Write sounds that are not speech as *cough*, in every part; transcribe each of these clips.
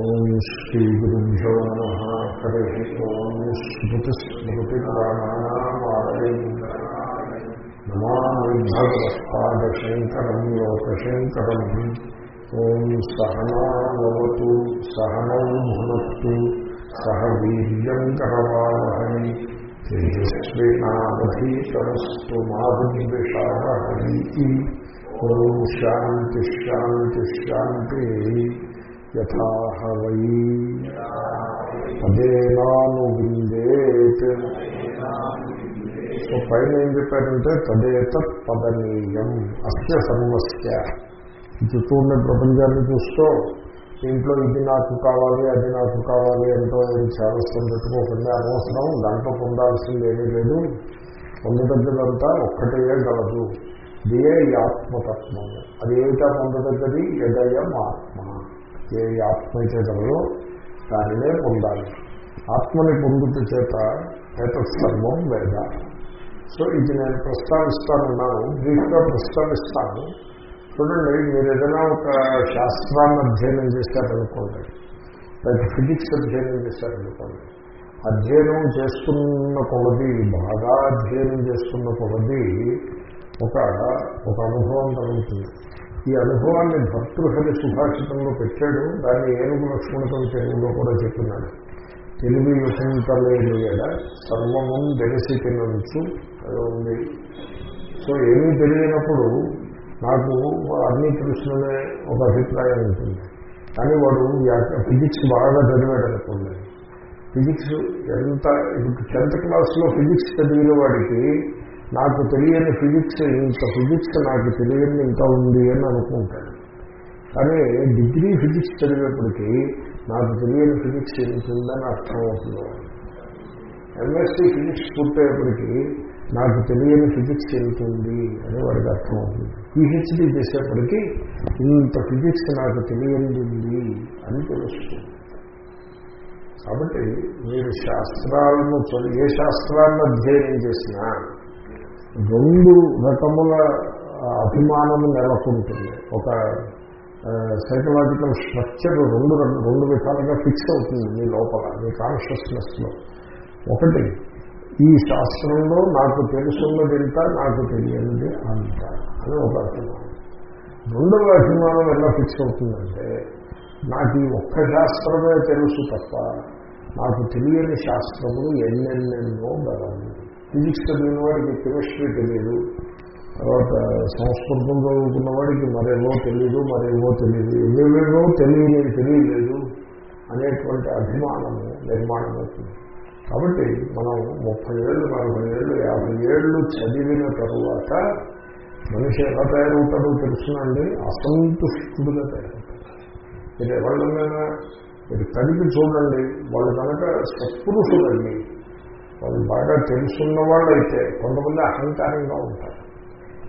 ॐ श्रीगुरुभ्यो नमः हरिः ॐ स्मृतिस्मृतिपुराणानामालयम् नमामि भगवत्पादशङ्करम् लोकशङ्करम् ॐ सहनामवतु सहनौ भुनस्तु सह वीर्यम् करवावहै तेजस्विनावधीतमस्तु माधुद्विषावहैः ॐ शान्तिः शान्तिः शान्तिः యథాహ వై విందేత్ సో పైన ఏం చెప్పారంటే తదేతత్ పదనీయం అస్య సర్వస్య చుట్టూ ఉండే ప్రపంచాన్ని చూస్తూ ఇంట్లో ఇది నాకు కావాలి అది నాకు కావాలి ఎంతో ఏం చేస్తాం పెట్టుకోకుండా అనవసరం దాంట్లో పొందాల్సింది ఏమీ లేదు పొందదగ్గదంతా ఒక్కటే గలదు ఇదే ఈ ఆత్మతత్వము అది ఏమిటా పొందదగ్గది ఎదయం ఆత్మ ఏ ఆత్మ అయితే కలదో దానినే పొందాలి. ఆత్మని పొందుట చేత ఏతత్సర్వం వేద. సో ఇది నేను ప్రస్తావిస్తానన్నాను బ్రీఫ్గా ప్రస్తావిస్తాను. చూడండి మీరు ఏదైనా ఒక శాస్త్రాన్ని అధ్యయనం చేశారనుకోండి లేకపోతే ఫిజిక్స్ అధ్యయనం చేశారనుకోండి అధ్యయనం చేస్తున్న కొలది బాగా అధ్యయనం చేస్తున్న కొలది ఒక ఒక అనుభవం కలుగుతుంది. ఈ అనుభవాన్ని భర్తృహరి సుభాషితంలో పెట్టాడు. దాన్ని ఏనుగు లక్ష్మణుతం తెలుగులో కూడా చెప్పినాడు తెలుగు యుసంతలేని ఎడ సర్వము తెలిసి తినచ్చు ఉంది. సో ఏమీ తెలియనప్పుడు నాకు అన్నీ తెలుసుకునే ఒక అభిప్రాయం ఉంటుంది. కానీ వాడు ఫిజిక్స్ బాగా చదివాడు అనుకోండి. ఫిజిక్స్ ఎంత ఇప్పుడు టెన్త్ క్లాస్లో ఫిజిక్స్ చదివిన వాడికి నాకు తెలియని ఫిజిక్స్ ఇంత ఫిజిక్స్ నాకు తెలియని ఇంకా ఉంది అని అనుకుంటాడు. కానీ డిగ్రీ ఫిజిక్స్ చదివేప్పటికీ నాకు తెలియని ఫిజిక్స్ ఎంత అర్థమవుతుంది ఎంఎస్సీ ఫిజిక్స్ పూర్తయ్యేప్పటికీ నాకు తెలియని ఫిజిక్స్ ఎంత ఉంది అని వాడికి అర్థమవుతుంది పిహెచ్డీ చేసేప్పటికీ ఇంత ఫిజిక్స్ నాకు తెలియనిది ఉంది అని తెలుస్తుంది. కాబట్టి మీరు శాస్త్రాలను ఏ శాస్త్రాలను అధ్యయనం చేసినా రెండు రకముల అభిమానము నెలకొంటుంది. ఒక సైకలాజికల్ స్ట్రక్చర్ రెండు రెండు విధాలుగా ఫిక్స్ అవుతుంది మీ లోపల మీ కాన్షియస్నెస్లో ఒకటి ఈ శాస్త్రంలో నాకు తెలుసున్నది ఎంత నాకు తెలియనిది అంత అని ఒక అభిమానం. రెండవ అభిమానం ఎలా ఫిక్స్ అవుతుందంటే నాకు ఈ ఒక్క శాస్త్రమే తెలుసు తప్ప నాకు తెలియని శాస్త్రములు ఎన్నెన్నెన్నో గలవు ఫిజిక్స్ చదివిన వాడికి కెమిస్ట్రీ తెలియదు. తర్వాత సంస్కృతం చదువుకున్న వాడికి మరేవో తెలియదు మరేవో తెలియదు ఏవేవో తెలియలేదు తెలియలేదు అనేటువంటి అభిమానము నిర్మాణం అవుతుంది కాబట్టి మనం ముప్పై ఏళ్ళు నలభై ఏళ్ళు యాభై ఏళ్ళు చదివిన తరువాత మనిషి ఎలా తయారవుతాడో తెలుసునండి అసంతుష్టుడుగా తయారవుతాడు. మీరు ఎవరినైనా మీరు కలిపి చూడండి వాళ్ళు కనుక సత్పురుషులండి వాళ్ళు బాగా తెలుసున్న వాళ్ళు అయితే కొంతమంది అహంకారంగా ఉంటారు.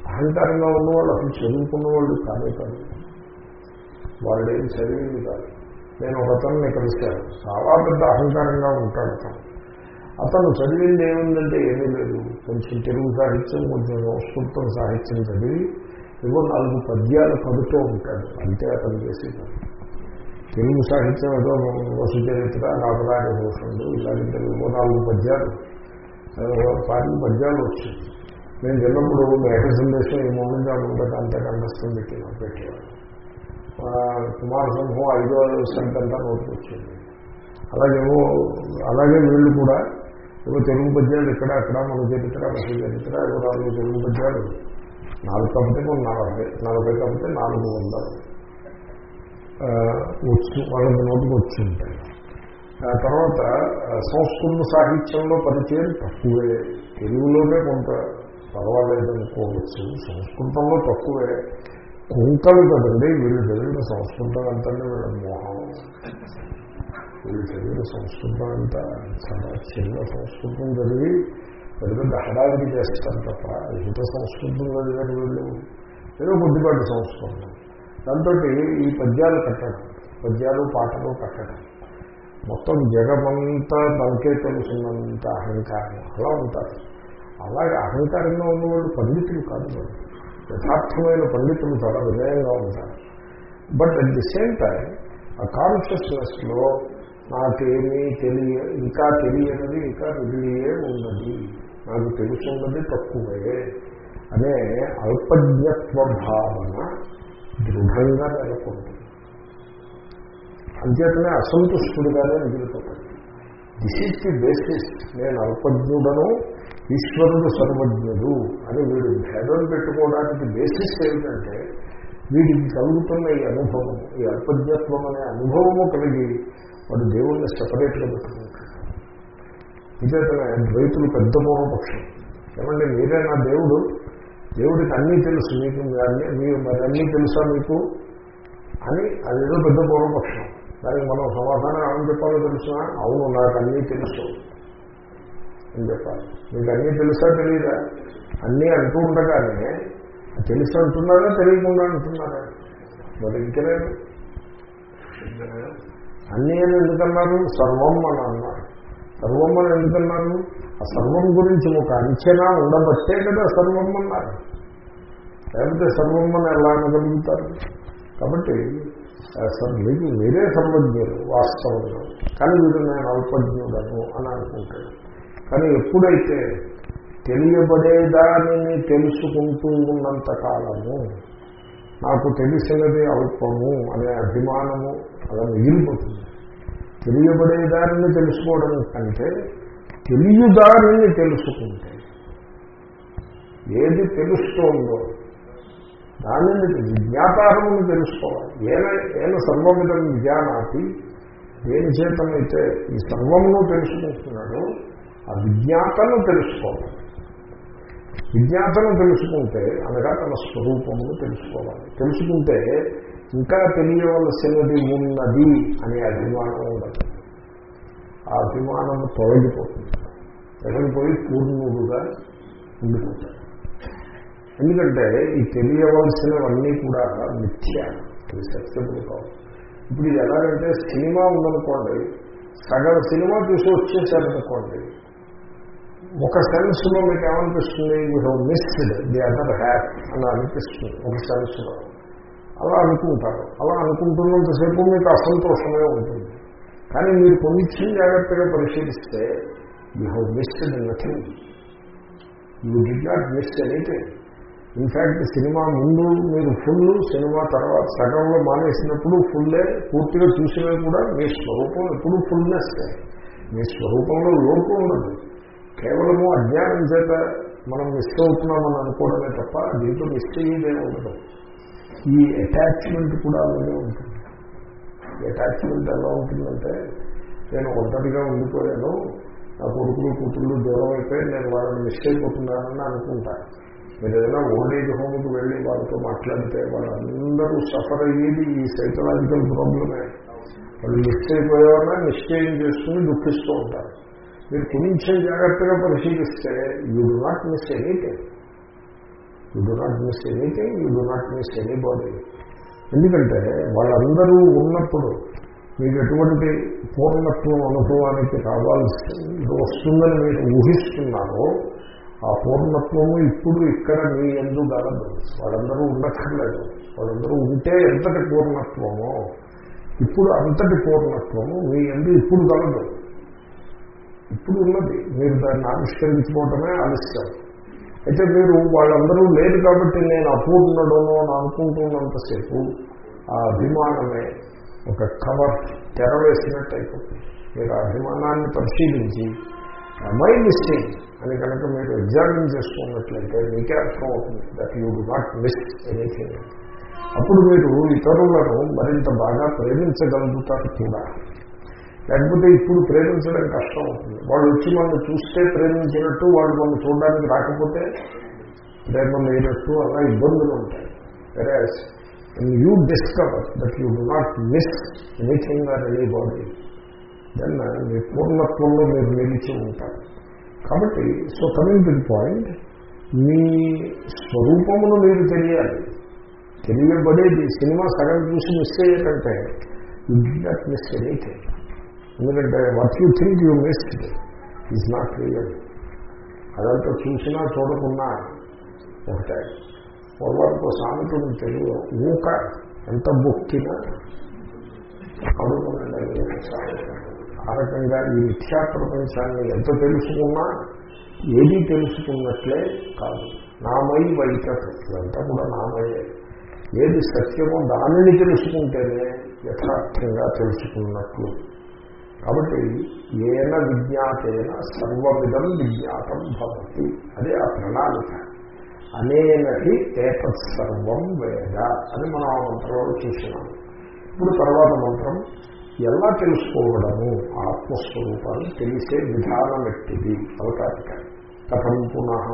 అహంకారంగా ఉన్నవాళ్ళు అసలు చదువుకున్న వాళ్ళు కాదే. కాదు వాళ్ళు ఏం చదివింది కాదు. నేను ఒక అతన్ని కలిశాను. చాలా పెద్ద అహంకారంగా ఉంటాడు అతను. అతను చదివింది ఏముందంటే ఏమీ లేదు. కొంచెం తెలుగు సాహిత్యం కొంచెం సంస్కృతం సాహిత్యం చదివి ఇవ్వ నాలుగు పద్యాలు పడుతూ ఉంటాడు. అంతే అతను చేసేది. తెలుగు సాహిత్యం ఏదో వసుచరిత్ర నాపరాజ భూషణుడు ఇలాంటి తెలుగు నాలుగు పద్యాలు. పాటి పద్యాలు వచ్చాయి. నేను చిన్నప్పుడు మేఘ సందేశం ఈ మూమెంట్ అనుకుంటే అంత కంఠస్థం పెట్టి పెట్టేవాడు కుమార సమూహం ఐదో సంతంతా నోటికి వచ్చింది. అలాగేమో అలాగే వీళ్ళు కూడా ఏవో తెలుగు పద్యాలు ఇక్కడ అక్కడ మన చరిత్ర వసు చరిత్ర ఏవో నాలుగు తెలుగు పద్యాలు. నాలుగు కాబట్టి కొన్ని నలభై నలభై కాకపోతే నాలుగు వందలు. వచ్చి వాళ్ళకి నోటికి వచ్చి ఉంటాయి తర్వాత సంస్కృత సాహిత్యంలో పరిచయం తక్కువే. తెలుగులోనే కొంత పర్వాలేదనుకోవచ్చు సంస్కృతంలో తక్కువే. కుంకలు కదండి వీళ్ళు చదివిన సంస్కృతం అంతనే వీళ్ళ మోహం. వీళ్ళు చదివిన సంస్కృతం అంతా చాలా చిన్న సంస్కృతం చదివి పెద్ద పెద్ద హడావిడి చేస్తారు తప్ప ఎంత సంస్కృతం చదివారు వీళ్ళు? ఏదో కొద్దిపాటి సంస్కృతం. దాంతో ఈ పద్యాలు కట్టడం పద్యాలు పాటలు కట్టడం. మొత్తం జగమంతా తనకే తెలుసున్నంత అహంకారం. అలా ఉంటారు. అలాగే అహంకారంగా ఉన్నవాళ్ళు పండితులు కాదు వాళ్ళు. యథార్థమైన పండితులు చాలా వినయంగా ఉంటారు. But at the same time ఆ కాన్షియస్నెస్లో నాకేమీ తెలియ ఇంకా తెలియనిది ఇంకా మిగిలియే ఉన్నది. నాకు తెలుసున్నది తక్కువే అనే అల్పజ్ఞత్వ భావన దృఢంగా నెలకొంటుంది అంచేతనే అసంతుష్టుడిగానే మిగిలిపోతాడు దిస్ ఈజ్ ది బేసిస్ నేను అల్పజ్ఞుడను ఈశ్వరుడు సర్వజ్ఞుడు అని వీడు భేదం పెట్టుకోవడానికి బేసిస్ ఏమిటంటే వీడికి కలుగుతున్న ఈ అనుభవం ఈ అల్పజ్ఞత్వం అనే అనుభవము కలిగి వాడు దేవుణ్ణి సపరేట్గా పెట్టుకుంటాడు. ఇదే ద్వైతులు పెద్ద పూర్వపక్షం ఏమంటే మీరే నా దేవుడు దేవుడికి అన్నీ తెలుసు మీకు అన్నీ మీరు మరి అన్నీ తెలుసా మీకు? అని అదేదో పెద్ద పూర్వపక్షం. దానికి మనం సమాధానం ఏమని చెప్పాలో తెలుసా? అవును నాకు అన్నీ తెలుసు అని చెప్పాలి. మీకు అన్నీ తెలుసా తెలియదా అన్నీ అంటూ ఉండగానే తెలుసు అంటున్నారా తెలియకుండా అంటున్నారా? మరి ఇంకలేదు అన్నీ అని ఎందుకన్నారు? సర్వం అని అన్నారు. సర్వం అని ఎందుకన్నారు? ఆ సర్వం గురించి ఒక అంచనా ఉండబట్టే కదా సర్వం అన్నారు. లేకపోతే సర్వం అని ఎలా అనగలుగుతారు? కాబట్టి మీకు మీరే సర్వజ్ఞులు వాస్తవంలో కానీ వీడు నేను అల్పజ్ఞుడను అని అనుకుంటాడు కానీ ఎప్పుడైతే తెలియబడేదానిని తెలుసుకుంటూ ఉన్నంత కాలము నాకు తెలిసినది అల్పము అనే అభిమానము అలా మిగిలిపోతుంది. తెలియబడేదానిని తెలుసుకోవడం కంటే తెలియదానిని తెలుసుకుంటే ఏది తెలుస్తోందో దానిని విజ్ఞాపారమును తెలుసుకోవాలి. ఏన ఏన సర్వమిదం విజ్ఞానాతి దేని చేతనైతే ఈ సర్వమును తెలుసుకుంటున్నాడో ఆ విజ్ఞాతను తెలుసుకోవాలి. విజ్ఞాతను తెలుసుకుంటే అనగా తన స్వరూపమును తెలుసుకోవాలి. తెలుసుకుంటే ఇంకా తెలియవలసినది ఉన్నది అనే అభిమానం ఉండదు. ఆ అభిమానం తొలగిపోతుంది. తొలగిపోయి పూర్ణుడుగా ఉండిపోతాడు ఎందుకంటే ఈ తెలియవలసినవన్నీ కూడా మిథ్య ఇది సత్యములు కావు. ఇప్పుడు ఇది ఎలాగంటే సినిమా ఉందనుకోండి సగం సినిమా చూసి వచ్చేసారనుకోండి ఒక సెన్స్లో మీకు ఏమనిపిస్తుంది? You have missed the other half అని అనిపిస్తుంది ఒక సెన్స్లో. అలా అనుకుంటారు. అలా అనుకుంటున్నంతసేపు మీకు అసంతోషమే ఉంటుంది. కానీ మీరు కొంచెం జాగ్రత్తగా పరిశీలిస్తే you have missed nothing you do not miss anything in fact cinema ముందు మీరు ఫుల్ సినిమా తర్వాత సగంలో మానేసినప్పుడు ఫుల్లే పూర్తిగా చూసినవి కూడా మీ స్వరూపం ఎప్పుడు ఫుల్నెస్ మీ స్వరూపంలో లోపు ఉండదు. కేవలము అజ్ఞానం చేత మనం మిస్ అవుతున్నామని అనుకోవడమే తప్ప దీంట్లో మిస్ అయ్యేదే ఉండదు. ఈ అటాచ్మెంట్ కూడా అలాగే ఉంటుంది. అటాచ్మెంట్ ఎలా ఉంటుందంటే నేను ఒంటరిగా ఉండిపోయాను నా కొడుకులు కూతుళ్ళు దూరం అయిపోయి నేను వాళ్ళని మిస్ అయిపోతున్నానని అనుకుంటాను మీరు ఏదైనా ఓల్డేజ్ హోమ్కి వెళ్ళి వాళ్ళతో మాట్లాడితే వాళ్ళందరూ సఫర్ అయ్యేది ఈ సైకలాజికల్ ప్రాబ్లమే వాళ్ళు మిస్ అయిపోయేవాళ్ళ నిశ్చయం చేసుకుని దుఃఖిస్తూ ఉంటారు. మీరు కొంచెం జాగ్రత్తగా పరిశీలిస్తే you do not miss anything you do not miss anything you do not miss anybody ఎందుకంటే వాళ్ళందరూ ఉన్నప్పుడు మీకు ఎటువంటి పూర్ణత్వం అనుభవానికి రావాల్సి వస్తుందని మీరు ఊహిస్తున్నారో ఆ పూర్ణత్వము ఇప్పుడు ఇక్కడ మీ ఎందు గలదు వాళ్ళందరూ ఉండక్కర్లేదు. వాళ్ళందరూ ఉంటే ఎంతటి పూర్ణత్వమో ఇప్పుడు అంతటి పూర్ణత్వము మీ ఎందు ఇప్పుడు గలదు ఇప్పుడు ఉన్నది. మీరు దాన్ని ఆవిష్కరించుకోవటమే ఆలస్యం. అయితే మీరు వాళ్ళందరూ లేదు కాబట్టి నేను అపూర్ణుడను అని అనుకుంటున్నంతసేపు ఆ అభిమానమే ఒక కవర్ తెరవేసినట్టు అయిపోతుంది. మీరు ఆ అభిమానాన్ని పరిశీలించి మై మిస్టేక్ అని కనుక మీరు ఎగ్జామిన్ చేసుకున్నట్లయితే మీకే అర్థం అవుతుంది that you do not miss anything అప్పుడు మీరు ఇతరులను మరింత బాగా ప్రేమించగలుగుతారు కూడా. లేకపోతే ఇప్పుడు ప్రేమించడం కష్టం అవుతుంది. వాళ్ళు వచ్చి మనం చూస్తే ప్రేమించినట్టు వాళ్ళు మనం చూడడానికి రాకపోతే ప్రేమ లేనట్టు అలా ఇబ్బందులు ఉంటాయి. వేరే you discover that you do not miss anything or anybody then మీ పూర్ణత్వంలో మీరు నిలిచి ఉంటారు. కాబట్టి సో కమింగ్ టు పాయింట్ మీ స్వరూపమును మీరు తెలియాలి. తెలియబడేది సినిమా సగం చూసి miss అయ్యేటంటే you do not miss anything ఎందుకంటే what you think you missed is not real అదంతా చూసినా చూడకున్నా ఒకటే. పూర్వానికి సామెత తెలియదు ఊక ఎంత బొక్కినా అడుగునండి ఆ రకంగా ఈ మిథ్యా ప్రపంచాన్ని ఎంత తెలుసుకున్నా ఏది తెలుసుకున్నట్లే కాదు. నామై వైక ఇదంతా కూడా నామయ్యే ఏది సత్యమో దానిని తెలుసుకుంటేనే యథార్థంగా తెలుసుకున్నట్లు. కాబట్టి ఏన విజ్ఞాతేన సర్వమిదం విజ్ఞాతం భవతి. అదే ఆ ప్రణాళిక. అనేనటి ఏతత్సర్వం వేద అని మనం ఆ మంత్రంలో చూసినాం. ఇప్పుడు తర్వాత మంత్రం ఎలా తెలుసుకోవడము? ఆత్మస్వరూపాన్ని తెలిసే విధానం ఎట్టిది? అవతారిక. కథం పునః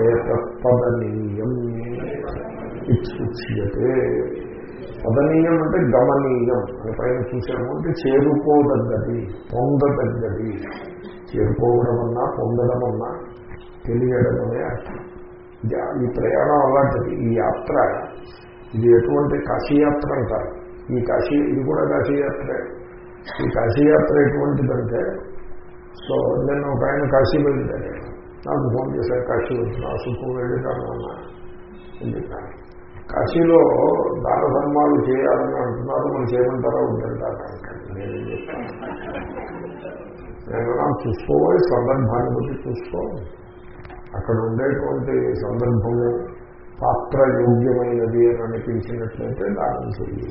ఏతత్పదనీయం ఇచ్చుచ్యతే. పదనీయం అంటే గమనీయం అని పైన చూసాము అంటే చేరుకోదగ్గది పొందదగ్గది. చేరుకోవడం అన్నా పొందడం అన్నా తెలియడం అనే అర్థం ఈ ప్రయాణం అలాంటిది ఈ యాత్ర. ఇది ఎటువంటి కాశీయాత్ర అంటారు. ఈ కాశీ ఇది కూడా కాశీయాత్రే. ఈ కాశీయాత్ర ఎటువంటిదంటే సో నేను ఒక ఆయన కాశీ వెళ్ళాను నాకు ఫోన్ చేశారు కాశీ వచ్చిన సుఖం వెళ్ళాను అన్నా. ఎందుకు కాశీలో దాన ధర్మాలు చేయాలని అంటున్నారు మనం చేయమంటారా ఉందంటారా నేను చూసుకోవాలి సందర్భాన్ని బట్టి చూసుకోవాలి అక్కడ ఉండేటువంటి సందర్భము పాత్ర యోగ్యమైనది అని అనిపించినట్లయితే దానం చెయ్యి.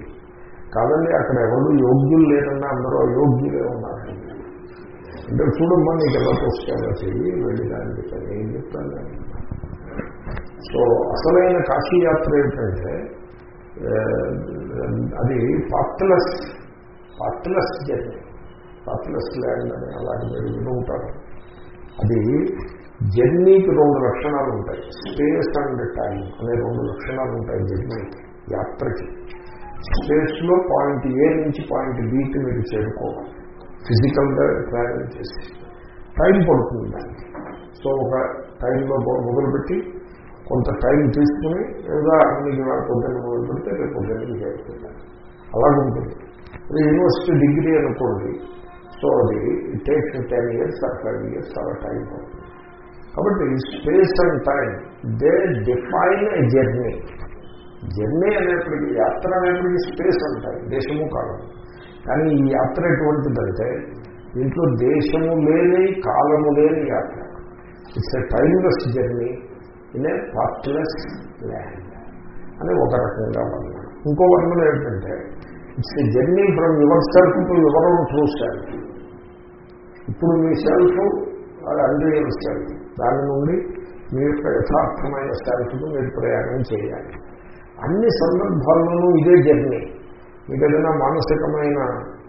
కాదండి అక్కడ ఎవరు యోగ్యులు లేరన్నా అందరూ అయోగ్యులే ఉన్నారు. అంటే చూడమ్మా నీకు ఎలా పుస్తకంగా చెయ్యి వెళ్ళి దాన్ని చెప్పాను ఏం చెప్తాను సో అసలైన కాశీయాత్ర ఏంటంటే అది పార్ట్లెస్ పార్ట్లెస్ జర్నీ. పార్ట్లెస్ ల్యాండ్ అని అలాగే మీరు విని ఉంటారు. అది జర్నీకి రెండు లక్షణాలు ఉంటాయి. స్పేస్ అండ్ టైం అనే రెండు లక్షణాలు ఉంటాయి జర్నీకి యాత్రకి. స్పేస్లో పాయింట్ ఏ నుంచి పాయింట్ బికి మీరు చేరుకోవాలి. ఫిజికల్గా ట్రావెల్ చేసి. టైం పడుతుంది దానికి. సో ఒక టైంలో మొదలుపెట్టి కొంత టైం తీసుకుని లేదా మీకు పొద్దున్న మొదలు పెడితే రేపు పొద్దున్నకి చేరుకుంటాను అలాగుంటుంది అది యూనివర్సిటీ డిగ్రీ అనుకోండి సో అది it takes ten years or five years అలా టైం పడుతుంది కాబట్టి space and time they define a journey journey అనేప్పటికీ యాత్ర అనేప్పటికీ స్పేస్ అంటాయి దేశము కాలం. కానీ ఈ యాత్ర ఎటువంటిదంటే దీంట్లో దేశము లేని కాలము లేని యాత్ర. It's a timeless journey in a partless land. అని ఒక రకంగా వర్ణన ఇంకో వర్ణన ఏంటంటే it's a journey from your self to your own true self ఇప్పుడు మీ సెల్ఫ్ అది అన్రియల్ సెల్ఫ్ దాని నుండి మీ యొక్క యథార్థమైన సెల్ఫ్ను మీరు ప్రయాణం చేయాలి. అన్ని సందర్భాల్లోనూ ఇదే జర్నీ మీకు ఏదైనా మానసికమైన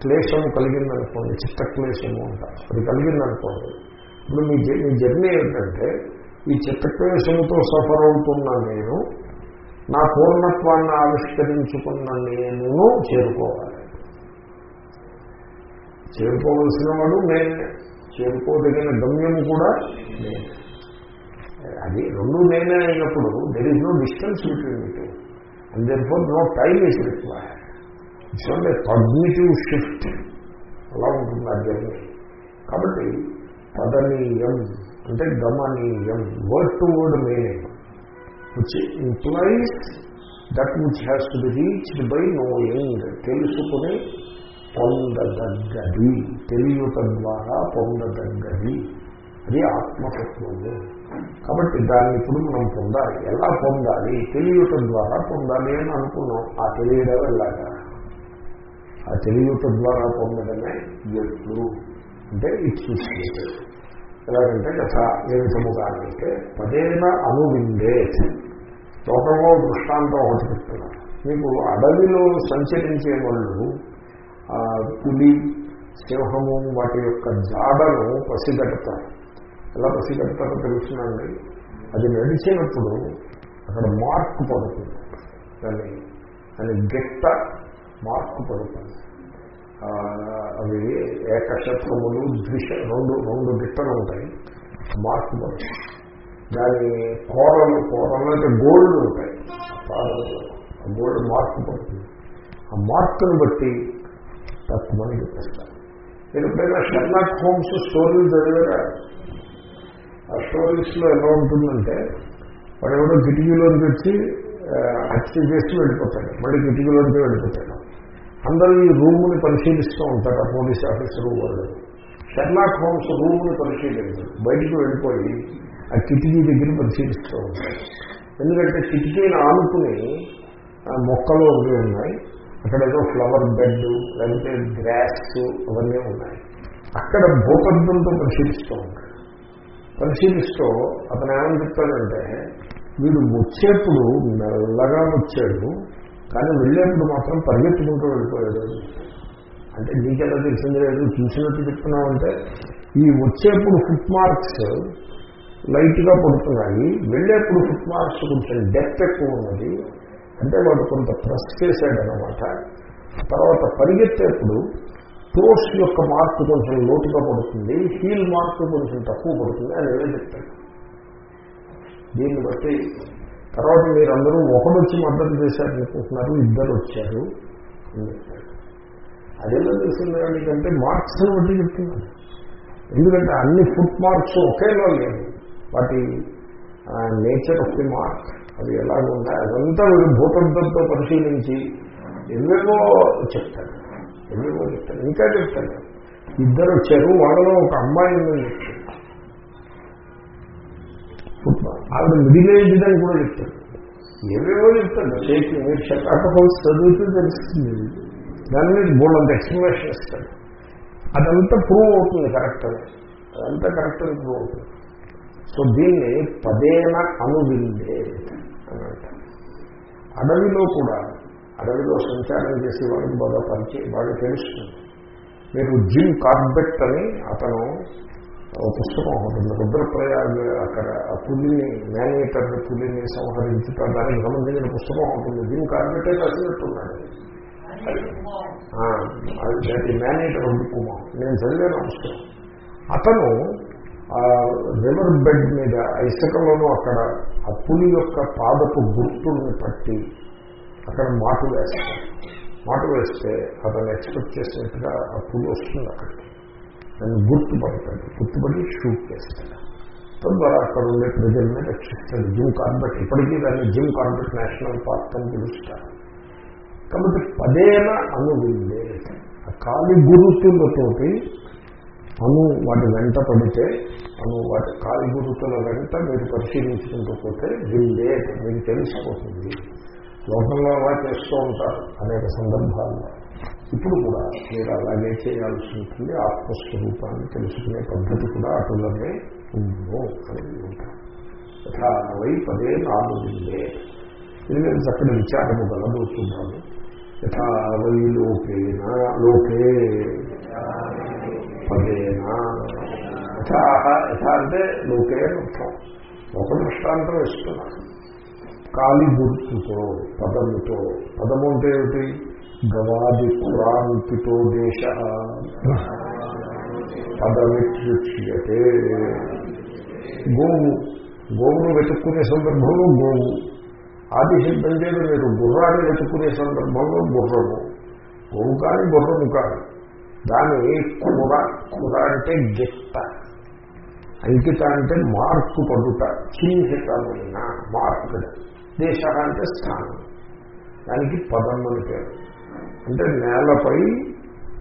క్లేశము కలిగిందనుకోండి చిత్త క్లేశము అంటారు. అది కలిగిందనుకోండి. ఇప్పుడు మీ మీ జర్నీ ఏంటంటే ఈ చిత్తక్లేశముతో సఫర్ అవుతున్న నేను నా పూర్ణత్వాన్ని ఆవిష్కరించుకున్న నేను చేరుకోవాలి. చేరుకోవలసిన వాడు నేనే. చేరుకోదగిన గమ్యం కూడా నేనే. అది రెండు నేనే అయినప్పుడు there is no distance between it and then for no time is required it's only shift అలా ఉంటుంది ఆ జర్నీ కాబట్టి పదనీయం. అంటే గమనీయం word to word meaning which implies that which has to be reached by knowing తెలుసుకుని పొందదగ్గది తెలియట ద్వారా పొందదగ్గది. అది ఆత్మతత్వము. కాబట్టి దాన్ని ఇప్పుడు మనం పొందాలి. ఎలా పొందాలి? తెలియట ద్వారా పొందాలి అని అనుకున్నాం. ఆ తెలియడం ఎలాగా? ఆ తెలియట ద్వారా పొందడమే ఎట్లు అంటే ఇట్స్ ఎలాగంటే కథ ఏ విధముగానంటే పదేన అనువిందే. లోకంలో దృష్టాంతం ఒకటి చెప్తున్నారు మీకు అడవిలో సంచరించే వాళ్ళు పులి సింహము వాటి యొక్క జాడను పసిగడతారు ఎలా పసిగడతారో తెలుసునండి అది నడిచినప్పుడు అక్కడ మార్క్ పడుతుంది. దాన్ని దాని గిట్ట మార్క్ పడుతుంది. అవి ఏకశత్రములు ద్విష రెండు రెండు బిట్టలు ఉంటాయి. మార్క్ దాని కూరలు కూరలు అంటే గోల్డ్ ఉంటాయి. ఆ గోల్డ్ మార్క్ పడుతుంది ఆ మార్కును బట్టి తత్వమని చెప్పేస్తారు. మీరు ఎప్పుడైనా షర్లాక్ హోమ్స్ స్టోరీలు చదివారా? ఆ స్టోరీస్లో ఎలా ఉంటుందంటే వాడు ఎవడో కిటికీలోకి వచ్చి హత్య చేసి వెళ్ళిపోతాడు. మళ్ళీ కిటికీలోకి వెళ్ళిపోతాడు. అందరూ ఈ రూముని పరిశీలిస్తూ ఉంటారు ఆ పోలీస్ ఆఫీసర్ వాళ్ళు. షర్లాక్ హోమ్స్ రూమ్ని పరిశీలించారు. బయటకు వెళ్ళిపోయి ఆ కిటికీ దగ్గర పరిశీలిస్తూ ఉంటారు. ఎందుకంటే కిటికీని ఆనుకుని మొక్కలు అవి ఉన్నాయి. అక్కడ ఏదో ఫ్లవర్ బెడ్ లేకపోతే గ్రాస్ అవన్నీ ఉన్నాయి. అక్కడ భూపద్దంతో పరిశీలిస్తూ ఉంటాడు పరిశీలిస్తూ అతను ఏమని చెప్తాడంటే వీడు వచ్చేప్పుడు మెల్లగా వచ్చాడు కానీ వెళ్ళేప్పుడు మాత్రం పరిగెత్తుకుంటూ వెళ్ళిపోయాడు. అంటే నీకెలా తెలిసింది లేదు చూసినట్టు చెప్తున్నామంటే ఈ వచ్చేప్పుడు ఫుట్ మార్క్స్ లైట్గా పడుతున్నాయి వెళ్ళేప్పుడు ఫుట్ మార్క్స్ కొంచెం డెప్త్ ఎక్కువ ఉన్నది అంటే వాడు కొంత ప్రెస్ చేశాడనమాట తర్వాత పరిగెత్తేప్పుడు టోస్ యొక్క మార్క్ కొంచెం లోటుగా పడుతుంది హీల్ మార్క్ కొంచెం తక్కువ పడుతుంది అని ఏదో చెప్తాడు. దీన్ని బట్టి తర్వాత మీరందరూ ఒకడు వచ్చి మద్దతు చేశారనుకుంటున్నారు ఇద్దరు వచ్చారు అని చెప్తాడు అదేలా తెలిసింది ఎందుకంటే మార్క్స్ని బట్టి చెప్తున్నాను ఎందుకంటే అన్ని ఫుట్ మార్క్స్ ఒకేలా లేవు వాటి నేచర్ ఆఫ్ ది మార్క్ అవి ఎలాగ ఉంటాయి అదంతా వీడు భూతంతో పరిశీలించి ఎవేవో చెప్తాడు ఎవేవో చెప్తాడు ఇంకా చెప్తాడు ఇద్దరు వచ్చారు వాళ్ళలో ఒక అమ్మాయి ఉందని చెప్తాడు ఆవిడ మిడిల్ ఏజ్డ్ అని కూడా చెప్తాడు ఏమేమో చెప్తాడు షేక్ మీరు షకాట హౌస్ చదివితే తెలుస్తుంది. దాని మీద బోళ్ళంత ఎక్స్ప్లెనేషన్ ఇస్తాడు అదంతా ప్రూవ్ అవుతుంది కరెక్ట్ అని అదంతా కరెక్ట్ అని ప్రూవ్ అవుతుంది. సో దీన్ని పదేన అనువిందే అని అంటారు అడవిలో కూడా అడవిలో సంచారం చేసే వాళ్ళకి బాగా పరిచయం బాగా తెలుస్తుంది. మీరు జిమ్ కార్బెట్ అని అతను ఒక పుస్తకం ఉంటుంది రుద్రప్రయాగ్ అక్కడ ఆ పులిని మేనేటర్ పులిని సంహరించుతా దానికి సంబంధించిన పుస్తకం ఉంటుంది జిమ్ కార్బెట్టే రాసినట్టున్నాడు. అది మేనేటర్ కుమార్. నేను చదివాను పుస్తకం. అతను ఆ రివర్ బెడ్ మీద ఇసుకలోనూ అక్కడ ఆ పులి యొక్క పాదపు గుర్తుల్ని పట్టి అక్కడ మాటు వేస్తాడు. మాటు వేస్తే అతను ఎక్స్పెక్ట్ చేసినట్టుగా ఆ పులి వస్తుంది అక్కడికి. దాన్ని గుర్తుపడతాడు గుర్తుపడి షూట్ చేస్తాడు. తద్వారా అక్కడ ఉండే ప్రజల్ని రక్షిస్తాడు. Jim Corbett. ఇప్పటికీ దాన్ని జిమ్ కార్బెట్ నేషనల్ పార్క్ అని పిలుస్తారు. కాబట్టి పదేన అనువిందే ఆ కాలి గురుతులతోటి అను వాటి వెంట పడితే అను వాటి కాలి గురుతుల వెంట మీరు పరిశీలించుకుంటూ పోతే విందే మీకు తెలిసిపోతుంది. లోకంలో అలా చేస్తూ ఉంటారు అనేక సందర్భాల్లో. ఇప్పుడు కూడా మీరు అలాగే చేయాల్సి ఉంటుంది. ఆత్మస్వరూపాన్ని తెలుసుకునే పద్ధతి కూడా అటులనే ఉందో అని ఉంటాం యథా వై పదే నాలుగు ఇది నేను చక్కటి విచారము గలబోతున్నాను. యథా వై లోకేనా లోకే పదేనా. యథా యథా అంటే లోకే అర్థం. ఒక దృష్టాంతం ఇస్తున్నాను. కాలి గుర్తుతో పదముతో. పదము అంటే ఏమిటి? గవాదిపురాంకితో దేశ పదమిత్యుచ్యతే గోవు గోవును వెతుక్కునే సందర్భంలో గోవు ఆది సిద్ధం చేత మీరు గుర్రాన్ని వెతుక్కునే సందర్భంలో గుర్రము। గోవు కానీ గుర్రము కాదు। దాని కుర కుర అంటే గిత్త అంకిత అంటే మార్కు పడుట చిహ్నితమైన మార్క్ దేశ అంటే స్థానం. దానికి పదం అని పేరు. అంటే నేలపై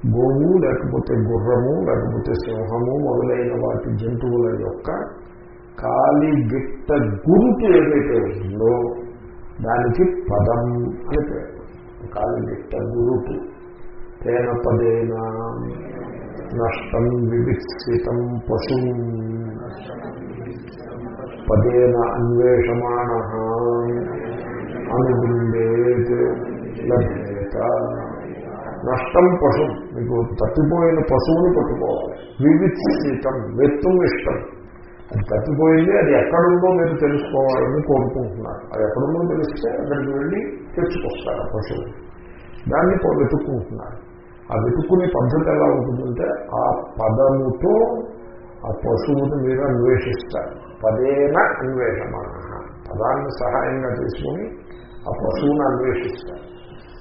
గోవు లేకపోతే గుర్రము లేకపోతే సింహము మొదలైన వాటి జంతువుల యొక్క కాలి గిట్ట గురుతు ఏదైతే ఉందో దానికి పదం అని పేరు. కాలి గిట్ట గురుతు. తేన పదేన? నష్టం వివిత్సితం పశు. పదేన అన్వేషమాణ అనుగుండేత్ లభ్య నష్టం పశు మీకు తప్పిపోయిన పశువుని పట్టుకోవాలి. వివిత్సితం వెత్తం ఇష్టం అది తప్పిపోయింది అది ఎక్కడుందో మీరు తెలుసుకోవాలని కోరుకుంటున్నారు. అది ఎక్కడుందో తెలిస్తే అక్కడికి వెళ్ళి తెచ్చుకొస్తారు ఆ పశువు. దాన్ని వెతుక్కుంటున్నారు. ఆ వెతుక్కునే పద్ధతి ఎలా ఉంటుందంటే ఆ పదముతో ఆ పశువుని మీరు అన్వేషిస్తారు. పదేన అన్వేషమాన పదాన్ని సహాయంగా తీసుకుని ఆ పశువుని అన్వేషిస్తారు.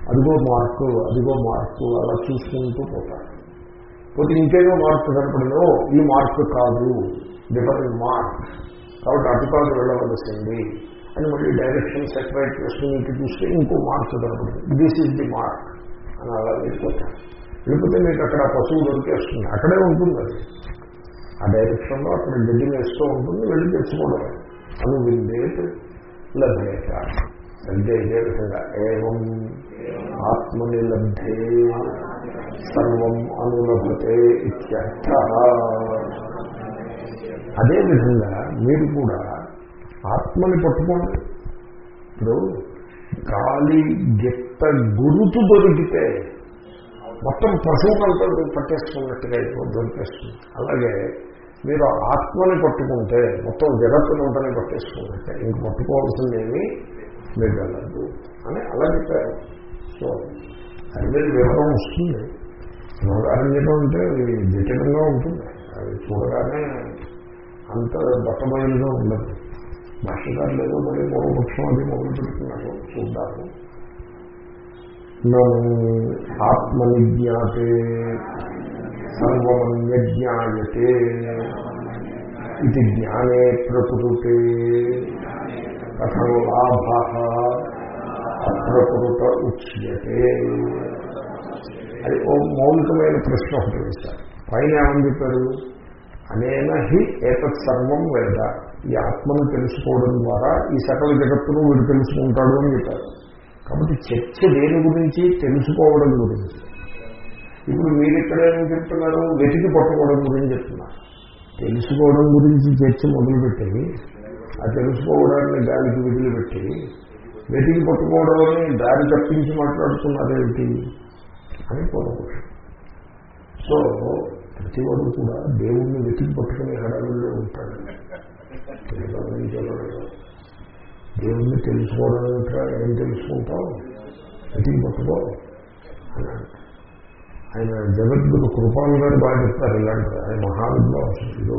అదిగో మార్పు అదిగో మార్పు అలా చూసుకుంటూ పోతారు. పోతే ఇంకేదో మార్పు కనపడిందో. ఈ మార్పు కాదు. డిఫరెంట్ మార్క్ కాబట్టి అటు కాదు వెళ్ళవలసింది అని మళ్ళీ డైరెక్షన్ సెపరేట్ చేసుకుని ఇటు చూస్తే ఇంకో మార్క్ కనపడింది. దిస్ ఈజ్ ది మార్క్ అని అలా వెళ్ళిపోతారు. వెళ్ళిపోతే మీకు అక్కడ పశువు దొరికేస్తుంది. అక్కడే ఉంటుంది అది. ఆ డైరెక్షన్లో అక్కడ గడ్డి వేస్తూ ఉంటుంది. వెళ్ళి తెచ్చుకోవడం. అది విందేట్ లభేత అంటే ఇదే విధంగా. ఏం ఆత్మని లబ్ధే సర్వం అనులభతే ఇత్యర్థ అదేవిధంగా మీరు కూడా ఆత్మని పట్టుకోండి. ఇప్పుడు గాలి గిట్ట గురుతు దొరికితే మొత్తం పశువులతో పట్టేసుకున్నట్టుగా అయిపోతుంది దొరికేస్తుంది. అలాగే మీరు ఆత్మని పట్టుకుంటే మొత్తం జగత్తునంతనే పట్టేసుకున్నట్టే ఇంక పట్టుకోవాల్సిందేమీ మీరు వెళ్ళద్దు అని అలా చెప్పారు. సో అది మీద వివరం వస్తుంది. యోగారంజనం అంటే అది జటిలంగా ఉంటుంది. అది చూడగానే అంత బట్టబయలుగా ఉండదు. భాషగారు ఏదో మరి పూర్వపక్షం అది మొదలు పెడుతున్నారు చూద్దాము. నన్ను ఆత్మని జ్ఞాతే సర్వమన్యజ్ఞాయతే ఇది జ్ఞానే ప్రకృతే కథం లాభ. అప్రకృత ఉచ్యతే. అది ఓ మౌలికమైన ప్రశ్న ఒకటి వేశారు. పైన ఏమని చెప్పారు? అనేన హి ఏతత్ సర్వం వేద. ఈ ఆత్మను తెలుసుకోవడం ద్వారా ఈ సకల జగత్తును వీడు తెలుసుకుంటాడు అని చెప్పారు. కాబట్టి చర్చ దేని గురించి? తెలుసుకోవడం గురించి. ఇప్పుడు మీరు ఇక్కడ ఏం చెప్తున్నారు? వెతికి పట్టుకోవడం గురించి చెప్తున్నారు. తెలుసుకోవడం గురించి చర్చ మొదలుపెట్టి ఆ తెలుసుకోవడాన్ని గాలికి వదిలిపెట్టి వెతికి పట్టుకోవడం అని దారి తప్పించి మాట్లాడుతున్నారేమిటి అని పూర్వపక్షం సో ప్రతివాడు కూడా దేవుణ్ణి వెతికి పట్టుకునే హడావిల్లో ఉంటాడు. దేవుణ్ణి తెలుసుకోవడం ఏమిట్రా ఏం తెలుసుకుంటావు? వెతికి పట్టుకో ఆయన జగద్గురు కృపాలు గారు బాగా చెప్తారు ఇలాంటి ఆయన మహావిద్వాంసుడు. ఇదో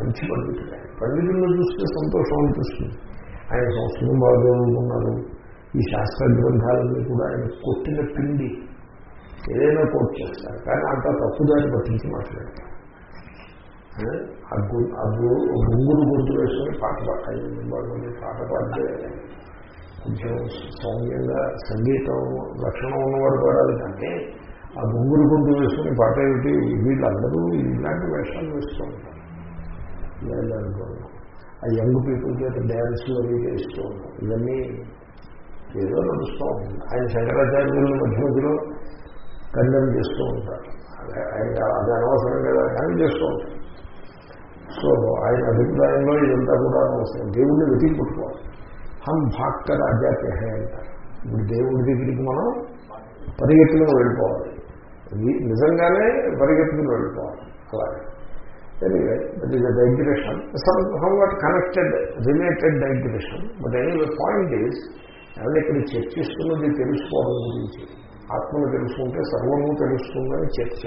మంచి పండితుడు. ఆయన పండితుల్లో చూస్తే సంతోషం అనిపిస్తుంది. ఆయన సంస్కృతం బాగా చదువుకున్నారు ఈ శాస్త్ర గ్రంథాలన్నీ కూడా ఆయన కొట్టిన పిండి ఏదైనా కోట్ చేస్తారు. కానీ అంత తప్పుదారి పట్టించి మాట్లాడతారు. ఆ? గుంగురు గుర్తు వేసుకొని పాట పాడాలి పాట పాడితే కొంచెం సౌమ్యంగా సంగీతం లక్షణం ఉన్నవాడు పాడాలి కానీ ఆ గుంగురు గుర్తు వేసుకుని పాట ఏమిటి? వీళ్ళందరూ ఇలాంటి వేషాలు వేస్తూ ఉంటారు. ఆ యంగ్ పీపుల్ చేత డ్యాన్స్లు అవి చేస్తూ ఉంటారు. ఇవన్నీ ఏదో నడుస్తూ ఉంటుంది ఆయన శంకరాచార్యుల మధ్య మధ్యలో కండెమ్ చేస్తూ ఉంటారు. ఆయన అది అనవసరం కదా కానీ చేస్తూ ఉంటారు. సో ఆయన అభిప్రాయంలో ఇదంతా కూడా అనవసరం. దేవుడిని వెతికి పుట్టుకోవాలి హం భాక్త రాజాకే హే అంటారు. ఇప్పుడు దేవుడి దగ్గరికి మనం పరిగెత్తుకుని వెళ్ళిపోవాలి. నిజంగానే పరిగెత్తుకుని వెళ్ళిపోవాలి. అలాగే. Anyway that is a digression somehow what connected related digression but anyway point is ఎవరి ఇక్కడ చర్చిస్తున్నది తెలుసుకోవడం గురించి ఆత్మను తెలుసుకుంటే సర్వము తెలుస్తుందని చర్చ.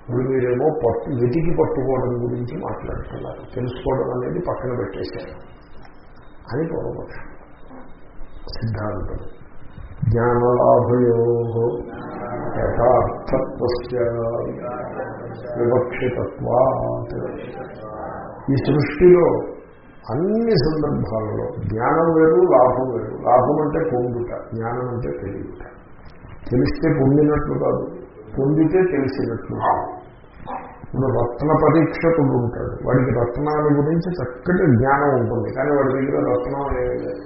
ఇప్పుడు మీరేమో పట్టు వెతికి పట్టుకోవడం గురించి మాట్లాడుతున్నారు. తెలుసుకోవడం అనేది పక్కన పెట్టేశారు. అని పూర్వపక్షం సిద్ధాంతం. జ్ఞానలాభయో యథార్థత్వ వివక్షితత్వా ఈ సృష్టిలో అన్ని సందర్భాలలో జ్ఞానం వేరు లాభం వేరు. లాభం అంటే పొందుట జ్ఞానం అంటే తెలియట. తెలిస్తే పొందినట్లు కాదు పొందితే తెలిసినట్లు ఇప్పుడు రత్న పరీక్షకుడు ఉంటాడు. వాడికి రత్నాల గురించి చక్కటి జ్ఞానం ఉంటుంది. కానీ వాడి దగ్గర రత్నం అనేది లేదు.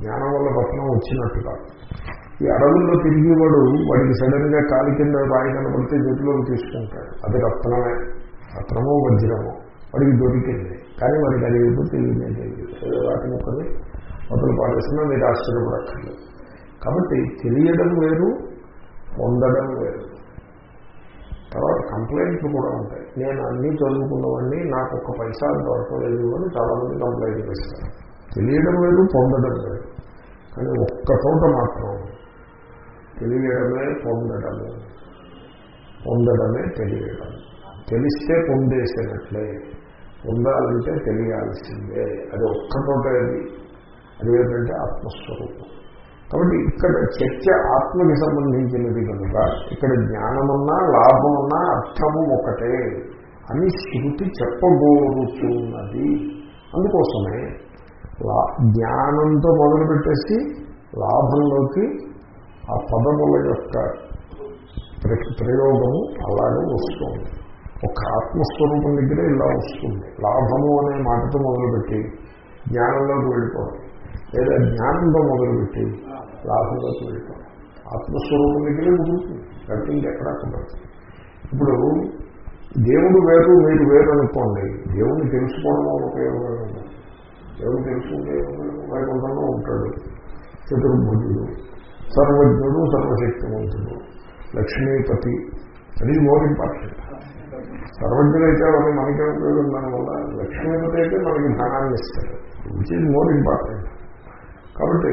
జ్ఞానం వల్ల రత్నం వచ్చినట్టు కాదు. ఈ అడవుల్లో తిరిగేవాడు వాడికి సడన్గా కాలి కింద రాయి కనబడితే చేతిలోకి తీసుకుంటాడు. అది రత్నమే రత్నమో వజ్రమో. వాడికి దొరికింది. కానీ వాడికి అది ఎప్పుడు తెలియదే. తెలియదు. ఏదో వాటి మొక్కని మొదలు పాటిస్తున్నా మీరు ఆశ్చర్యపడక్కర్లేదు. కాబట్టి తెలియడం వేరు పొందడం వేరు. తర్వాత కంప్లైంట్లు కూడా ఉంటాయి. నేను అన్నీ చదువుకున్నవన్నీ నాకు ఒక పైసా దొరకలేదు అని చాలామంది కంప్లైంట్ చేస్తారు. తెలియడం వేరు పొందడం వేరు. కానీ ఒక్క చోట మాత్రం తెలియడమే పొందడము. పొందడమే తెలియడం. తెలిస్తే పొందేసినట్లే. పొందాలంటే తెలియాల్సిందే. అది ఒక్కటోటే అది. అదేంటంటే ఆత్మస్వరూపం. కాబట్టి ఇక్కడ చర్చ ఆత్మకి సంబంధించినది కనుక ఇక్కడ జ్ఞానమున్నా లాభమున్నా అర్థము ఒకటే అని శృతి చెప్పబోరుతున్నది అందుకోసమే జ్ఞానంతో మొదలుపెట్టేసి లాభంలోకి ఆ పదముల యొక్క ప్ర- ప్రయోగము అలాగే వస్తుంది. ఒక ఆత్మస్వరూపం దగ్గరే ఇలా వస్తుంది. లాభము అనే మాటతో మొదలుపెట్టి జ్ఞానంలోకి వెళ్ళిపోవడం. లేదా జ్ఞానంతో మొదలుపెట్టి లాభంలోకి వెళ్ళిపోవడం. ఆత్మస్వరూపం దగ్గరే కుదురుతుంది గట్టింగ్ ఎక్కడా కుదరదు. ఇప్పుడు దేవుడు వేరు మీరు వేరు అనుకోండి. దేవుడిని తెలుసుకోవడం వల్ల ఉపయోగం దేవుడు తెలుసుకుంటే వైకుంఠంలో ఉంటాడు. చతుర్భుజుడు. సర్వజ్ఞుడు సర్వశక్తివంతుడు లక్ష్మీపతి అది మోర్ ఇంపార్టెంట్ సర్వజ్ఞుడైతే వాళ్ళు మనకే ఉపయోగం దానివల్ల లక్ష్మీపతి అయితే మనకి ధనాన్ని ఇస్తాడు విచ్ ఈజ్ మోర్ ఇంపార్టెంట్ కాబట్టి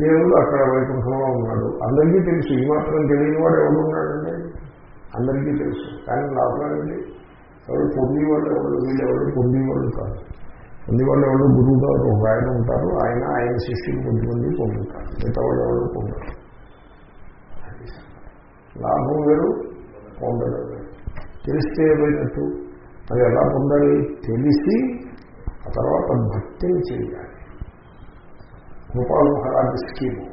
దేవుడు అక్కడ వైకుంఠంలో ఉన్నాడు. అందరికీ తెలుసు ఈ మాత్రం తెలియని వాడు ఎవడు ఉన్నాడండి? అందరికీ తెలుసు. కానీ లాభాలండి ఎవరు పొందేవాళ్ళు ఎవరు వీళ్ళు ఎవరు పొందేవాళ్ళు కాదు. పొందేవాళ్ళు ఎవరు గురువు గారు ఒక ఆయన ఉంటారు. ఆయన ఆయన శిష్యులు కొంతమంది పొందుతారు. మిగతా వాళ్ళు ఎవరు పొందరు. లాభం వేరు పొందడం తెలిస్తే ఏమైనట్టు? అది ఎలా పొందాలి? తెలిసి ఆ తర్వాత భక్తిని చేయాలి. గోపాల్ మహారాజ్ స్కీమ్.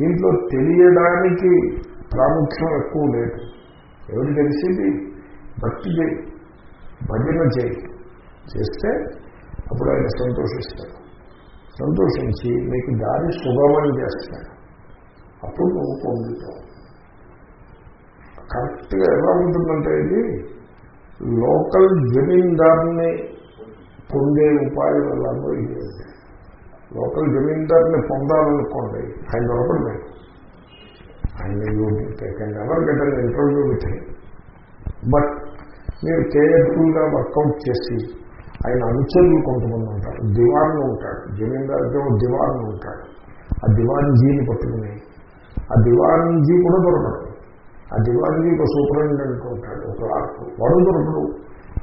దీంట్లో తెలియడానికి ప్రాముఖ్యం ఎక్కువ లేదు. ఎవరు తెలిసింది? భక్తి చేయి భజన చేయి. చేస్తే అప్పుడు ఆయన సంతోషిస్తాడు. సంతోషించి మీకు దారి సుగమం చేస్తాడు. అప్పుడు నువ్వు పొందుతావు. కరెక్ట్గా ఎలా ఉంటుందంటే ఇది? లోకల్ జమీందార్ని పొందే ఉపాయం ఎలాగో ఇది. లోకల్ జమీందార్ని పొందాలనుకోండి ఆయన దొరకడు మీకు ఆయన can ever get interview with but మీరు కేర్ఫుల్గా వర్కౌట్ చేసి ఆయన అనుచరులు కొంతమంది ఉంటారు. దివాన్లు ఉంటాడు జమీందార్కి ఒక దివాన్లు ఉంటాడు. ఆ దివాన్జీని పట్టుకుని ఆ దివాన్జీ కూడా దొరకడు. ఆ దివాన్జీ ఒక సూపరింటెండెంట్ ఉంటాడు ఒక క్లార్క్. వాడు దొరకడు.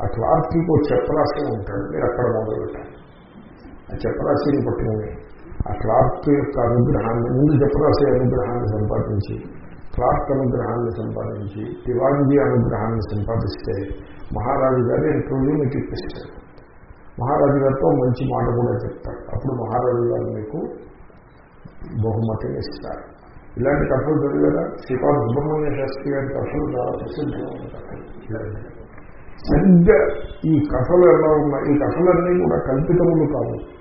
ఆ క్లార్క్కి ఒక చెప్పరాశి ఉంటాడు. మీరు అక్కడ మొదలుపెట్టాలి. ఆ చెప్పరాశిని పట్టుకుని ఆ క్లార్క్ యొక్క అనుగ్రహాన్ని ముందు చెప్పరాశి అనుగ్రహాన్ని సంపాదించి క్లార్క్ అనుగ్రహాన్ని సంపాదించి దివాన్జీ అనుగ్రహాన్ని సంపాదిస్తే మహారాజు గారి ఇంటర్వ్యూ మీకు ఇప్పిస్తారు మహారాజు గారితో మంచి మాట కూడా చెప్తారు. అప్పుడు మహారాజు గారు మీకు బహుమతిని ఇస్తారు. ఇలాంటి కథలు చదివారా శ్రీపాద సుబ్రహ్మణ్య శాస్త్రి గారి కథలు చాలా ప్రసిద్ధమైన సరిగ్గా ఈ కథలు ఎలా ఉన్నాయి? ఈ కథలన్నీ కూడా కల్పితములు కావు.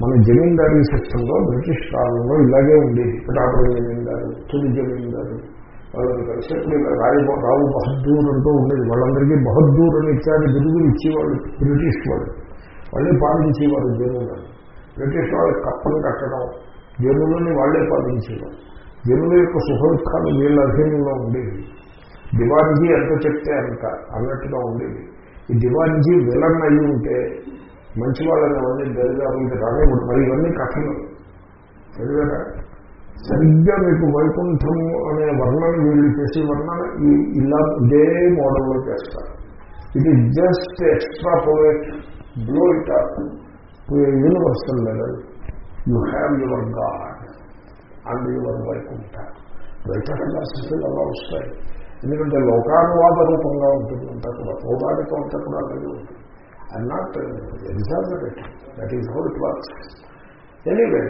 మన జమీందారీ సిస్టంలో బ్రిటిష్ కాలంలో ఇలాగే ఉండేది. పిఠాపురం జమీందారు తొలి జమీందారు వాళ్ళని కలిసేప్పుడు ఇలా రాయి రావు బహద్దూర్ అంటూ ఉండేది. వాళ్ళందరికీ బహద్దూర్ అని ఇత్యాది బిరుదులు ఇచ్చేవాళ్ళు బ్రిటిష్ వాళ్ళు. వాళ్ళే పాలించేవారు జనులను బ్రిటిష్ వాళ్ళకి కప్పలు కట్టడం జనులని వాళ్ళే పాలించేవారు జనుల యొక్క సుఖదుఖాలు వీళ్ళ అధీనంలో ఉండేవి దివాన్జీ ఎంత చెప్తే అంత అన్నట్టుగా ఉండేది. ఈ దివాన్జీ విలన్ అయి ఉంటే మంచి వాళ్ళని అవన్నీ దరిదాపులకి కానీ మరి ఇవన్నీ కథలు. సరిగా సరిగ్గా మీకు వైకుంఠం అనే వర్ణన వీళ్ళు చేసే వర్ణన ఈ ఇలా ఇదే మోడల్లో చేస్తారు. ఇది just extra poet blow it up to universal level you have your god and your Vaikuntha ద్వైత ఫిలాసఫీలు అలా వస్తాయి ఎందుకంటే లోకానువాద రూపంగా ఉంటుంది. అంతా కూడా పౌరాణికం అంతా కూడా అలాగే ఉంటుంది. I'm not examine it that is how it works anyway